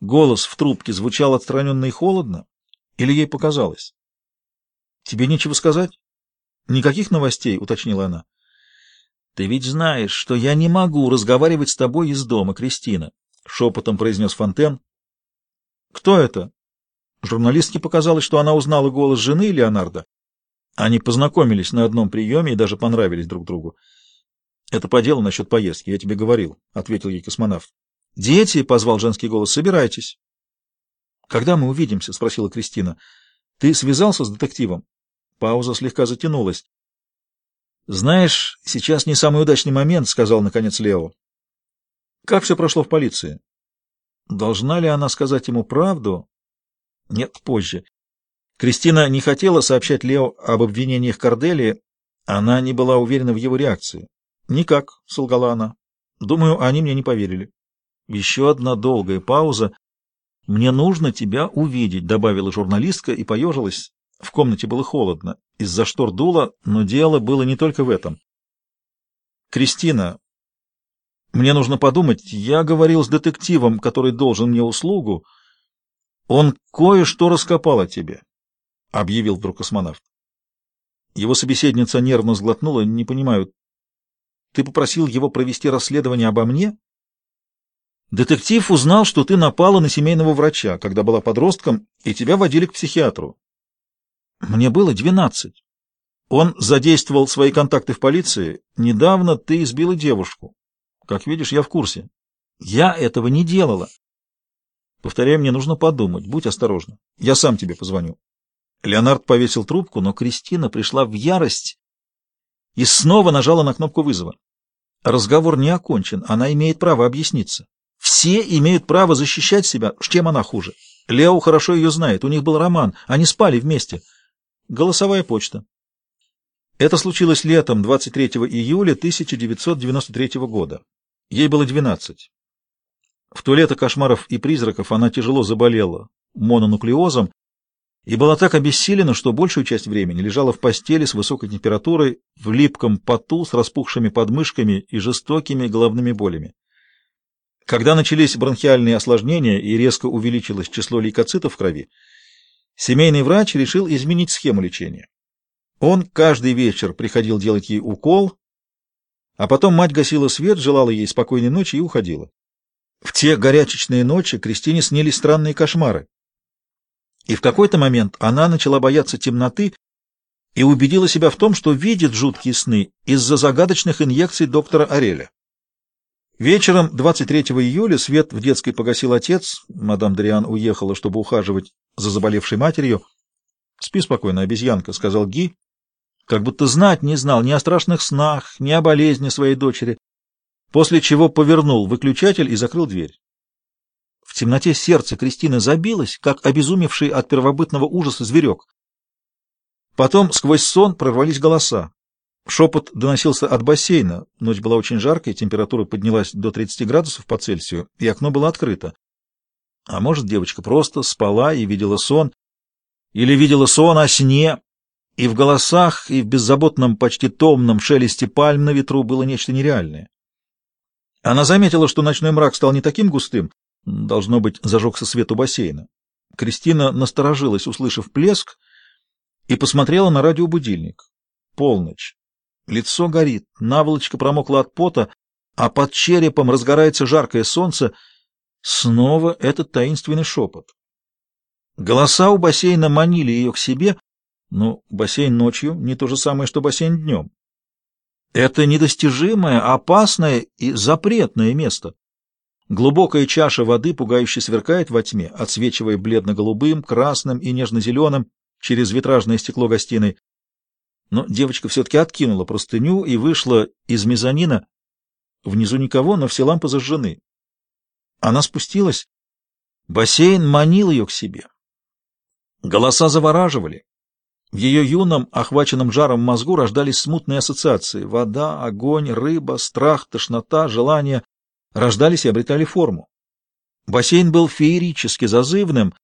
Голос в трубке звучал отстраненно и холодно, или ей показалось? «Тебе нечего сказать?» «Никаких новостей», — уточнила она. «Ты ведь знаешь, что я не могу разговаривать с тобой из дома, Кристина», — шепотом произнес Фонтен. «Кто это?» Журналистке показалось, что она узнала голос жены Леонардо. Они познакомились на одном приеме и даже понравились друг другу. «Это по делу насчет поездки, я тебе говорил», — ответил ей космонавт. «Дети», — позвал женский голос, — «собирайтесь». «Когда мы увидимся?» — спросила Кристина. «Ты связался с детективом?» Пауза слегка затянулась. «Знаешь, сейчас не самый удачный момент», — сказал, наконец, Лео. «Как все прошло в полиции?» «Должна ли она сказать ему правду?» «Нет, позже». Кристина не хотела сообщать Лео об обвинениях Корделии, она не была уверена в его реакции. «Никак», — солгала она. «Думаю, они мне не поверили». Еще одна долгая пауза. «Мне нужно тебя увидеть», — добавила журналистка и поежилась. В комнате было холодно. Из-за штор дуло, но дело было не только в этом. «Кристина, мне нужно подумать. Я говорил с детективом, который должен мне услугу. Он кое-что раскопал о тебе», — объявил вдруг космонавт. Его собеседница нервно сглотнула. «Не понимаю, ты попросил его провести расследование обо мне? Детектив узнал, что ты напала на семейного врача, когда была подростком, и тебя водили к психиатру. Мне было двенадцать. Он задействовал свои контакты в полиции. Недавно ты избила девушку. Как видишь, я в курсе. Я этого не делала. Повторяю, мне нужно подумать. Будь осторожна. Я сам тебе позвоню. Леонард повесил трубку, но Кристина пришла в ярость и снова нажала на кнопку вызова. Разговор не окончен, она имеет право объясниться. Все имеют право защищать себя, чем она хуже. Лео хорошо ее знает, у них был роман, они спали вместе. Голосовая почта. Это случилось летом 23 июля 1993 года. Ей было 12. В то лето кошмаров и призраков она тяжело заболела мононуклеозом, и была так обессилена, что большую часть времени лежала в постели с высокой температурой, в липком поту, с распухшими подмышками и жестокими головными болями. Когда начались бронхиальные осложнения и резко увеличилось число лейкоцитов в крови, семейный врач решил изменить схему лечения. Он каждый вечер приходил делать ей укол, а потом мать гасила свет, желала ей спокойной ночи и уходила. В те горячечные ночи Кристине снились странные кошмары. И в какой-то момент она начала бояться темноты и убедила себя в том, что видит жуткие сны из-за загадочных инъекций доктора Ареля. Вечером 23 июля свет в детской погасил отец, мадам Дриан уехала, чтобы ухаживать за заболевшей матерью. «Спи спокойно, обезьянка», — сказал Ги, как будто знать не знал ни о страшных снах, ни о болезни своей дочери, после чего повернул выключатель и закрыл дверь. В темноте сердце Кристины забилось, как обезумевший от первобытного ужаса зверек. Потом сквозь сон прорвались голоса. Шепот доносился от бассейна. Ночь была очень жаркой, температура поднялась до 30 градусов по Цельсию, и окно было открыто. А может, девочка просто спала и видела сон, или видела сон о сне, и в голосах, и в беззаботном, почти томном шелесте пальм на ветру было нечто нереальное. Она заметила, что ночной мрак стал не таким густым, Должно быть, зажегся свет у бассейна. Кристина насторожилась, услышав плеск, и посмотрела на радиобудильник. Полночь. Лицо горит, наволочка промокла от пота, а под черепом разгорается жаркое солнце. Снова этот таинственный шепот. Голоса у бассейна манили ее к себе, но бассейн ночью не то же самое, что бассейн днем. Это недостижимое, опасное и запретное место. Глубокая чаша воды пугающе сверкает во тьме, отсвечивая бледно-голубым, красным и нежно-зеленым через витражное стекло гостиной. Но девочка все-таки откинула простыню и вышла из мезонина. Внизу никого, но все лампы зажжены. Она спустилась. Бассейн манил ее к себе. Голоса завораживали. В ее юном, охваченном жаром мозгу рождались смутные ассоциации. Вода, огонь, рыба, страх, тошнота, желание — рождались и обретали форму. Бассейн был феерически зазывным,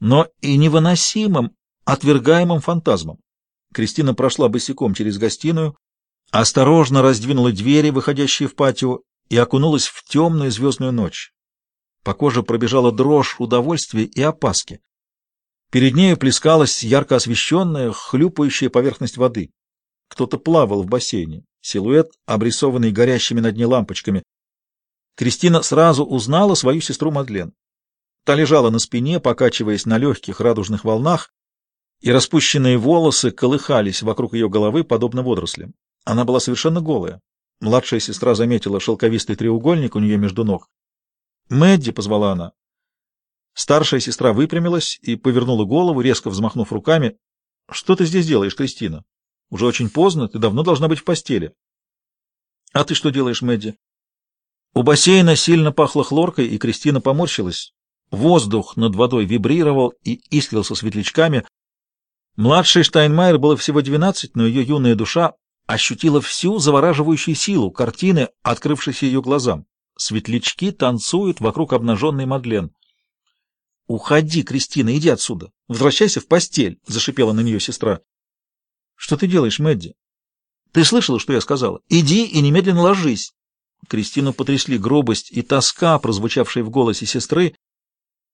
но и невыносимым, отвергаемым фантазмом. Кристина прошла босиком через гостиную, осторожно раздвинула двери, выходящие в патио, и окунулась в темную звездную ночь. По коже пробежала дрожь удовольствия и опаски. Перед нею плескалась ярко освещенная, хлюпающая поверхность воды. Кто-то плавал в бассейне, силуэт, обрисованный горящими над ней лампочками. Кристина сразу узнала свою сестру Мадлен. Та лежала на спине, покачиваясь на легких радужных волнах, и распущенные волосы колыхались вокруг ее головы, подобно водорослям. Она была совершенно голая. Младшая сестра заметила шелковистый треугольник у нее между ног. «Мэдди!» — позвала она. Старшая сестра выпрямилась и повернула голову, резко взмахнув руками. — Что ты здесь делаешь, Кристина? Уже очень поздно, ты давно должна быть в постели. — А ты что делаешь, Мэдди? У бассейна сильно пахло хлоркой, и Кристина поморщилась. Воздух над водой вибрировал и искрился светлячками. Младшей Штайнмайер было всего двенадцать, но ее юная душа ощутила всю завораживающую силу картины, открывшейся ее глазам. Светлячки танцуют вокруг обнаженной Мадлен. — Уходи, Кристина, иди отсюда. Возвращайся в постель, — зашипела на нее сестра. — Что ты делаешь, Мэдди? — Ты слышала, что я сказала? Иди и немедленно ложись. Кристину потрясли гробость и тоска, прозвучавшие в голосе сестры,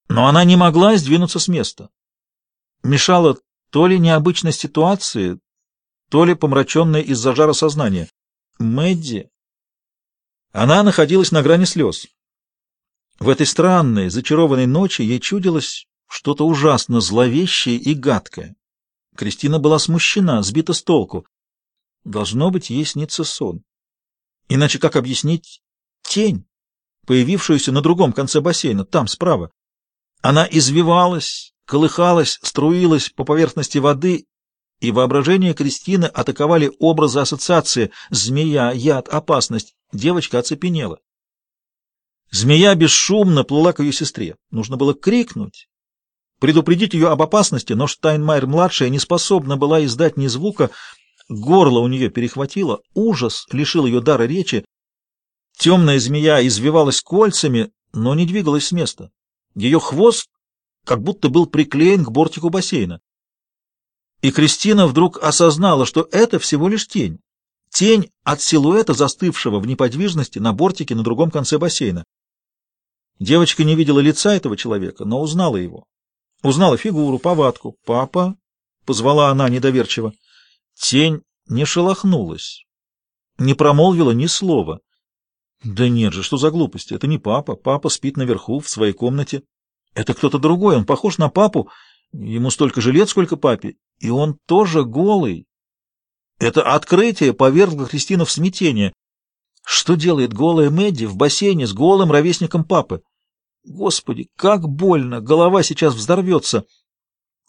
но она не могла сдвинуться с места. Мешала то ли необычность ситуации, то ли помраченное из-за жара сознания. Мэдди... Она находилась на грани слез. В этой странной, зачарованной ночи ей чудилось что-то ужасно зловещее и гадкое. Кристина была смущена, сбита с толку. Должно быть, ей снится сон. Иначе как объяснить тень, появившуюся на другом конце бассейна, там, справа? Она извивалась, колыхалась, струилась по поверхности воды, и воображение Кристины атаковали образы ассоциации «змея», «яд», «опасность». Девочка оцепенела. Змея бесшумно плыла к ее сестре. Нужно было крикнуть, предупредить ее об опасности, но Штайнмайер-младшая не способна была издать ни звука, горло у нее перехватило, ужас лишил ее дара речи. Темная змея извивалась кольцами, но не двигалась с места. Ее хвост как будто был приклеен к бортику бассейна. И Кристина вдруг осознала, что это всего лишь тень. Тень от силуэта, застывшего в неподвижности на бортике на другом конце бассейна. Девочка не видела лица этого человека, но узнала его. Узнала фигуру, повадку. «Папа?» — позвала она недоверчиво. Тень не шелохнулась, не промолвила ни слова. «Да нет же, что за глупости? Это не папа. Папа спит наверху, в своей комнате. Это кто-то другой, он похож на папу. Ему столько же лет, сколько папе. И он тоже голый. Это открытие повергло Кристину в смятение. Что делает голая Мэдди в бассейне с голым ровесником папы? Господи, как больно! Голова сейчас взорвется.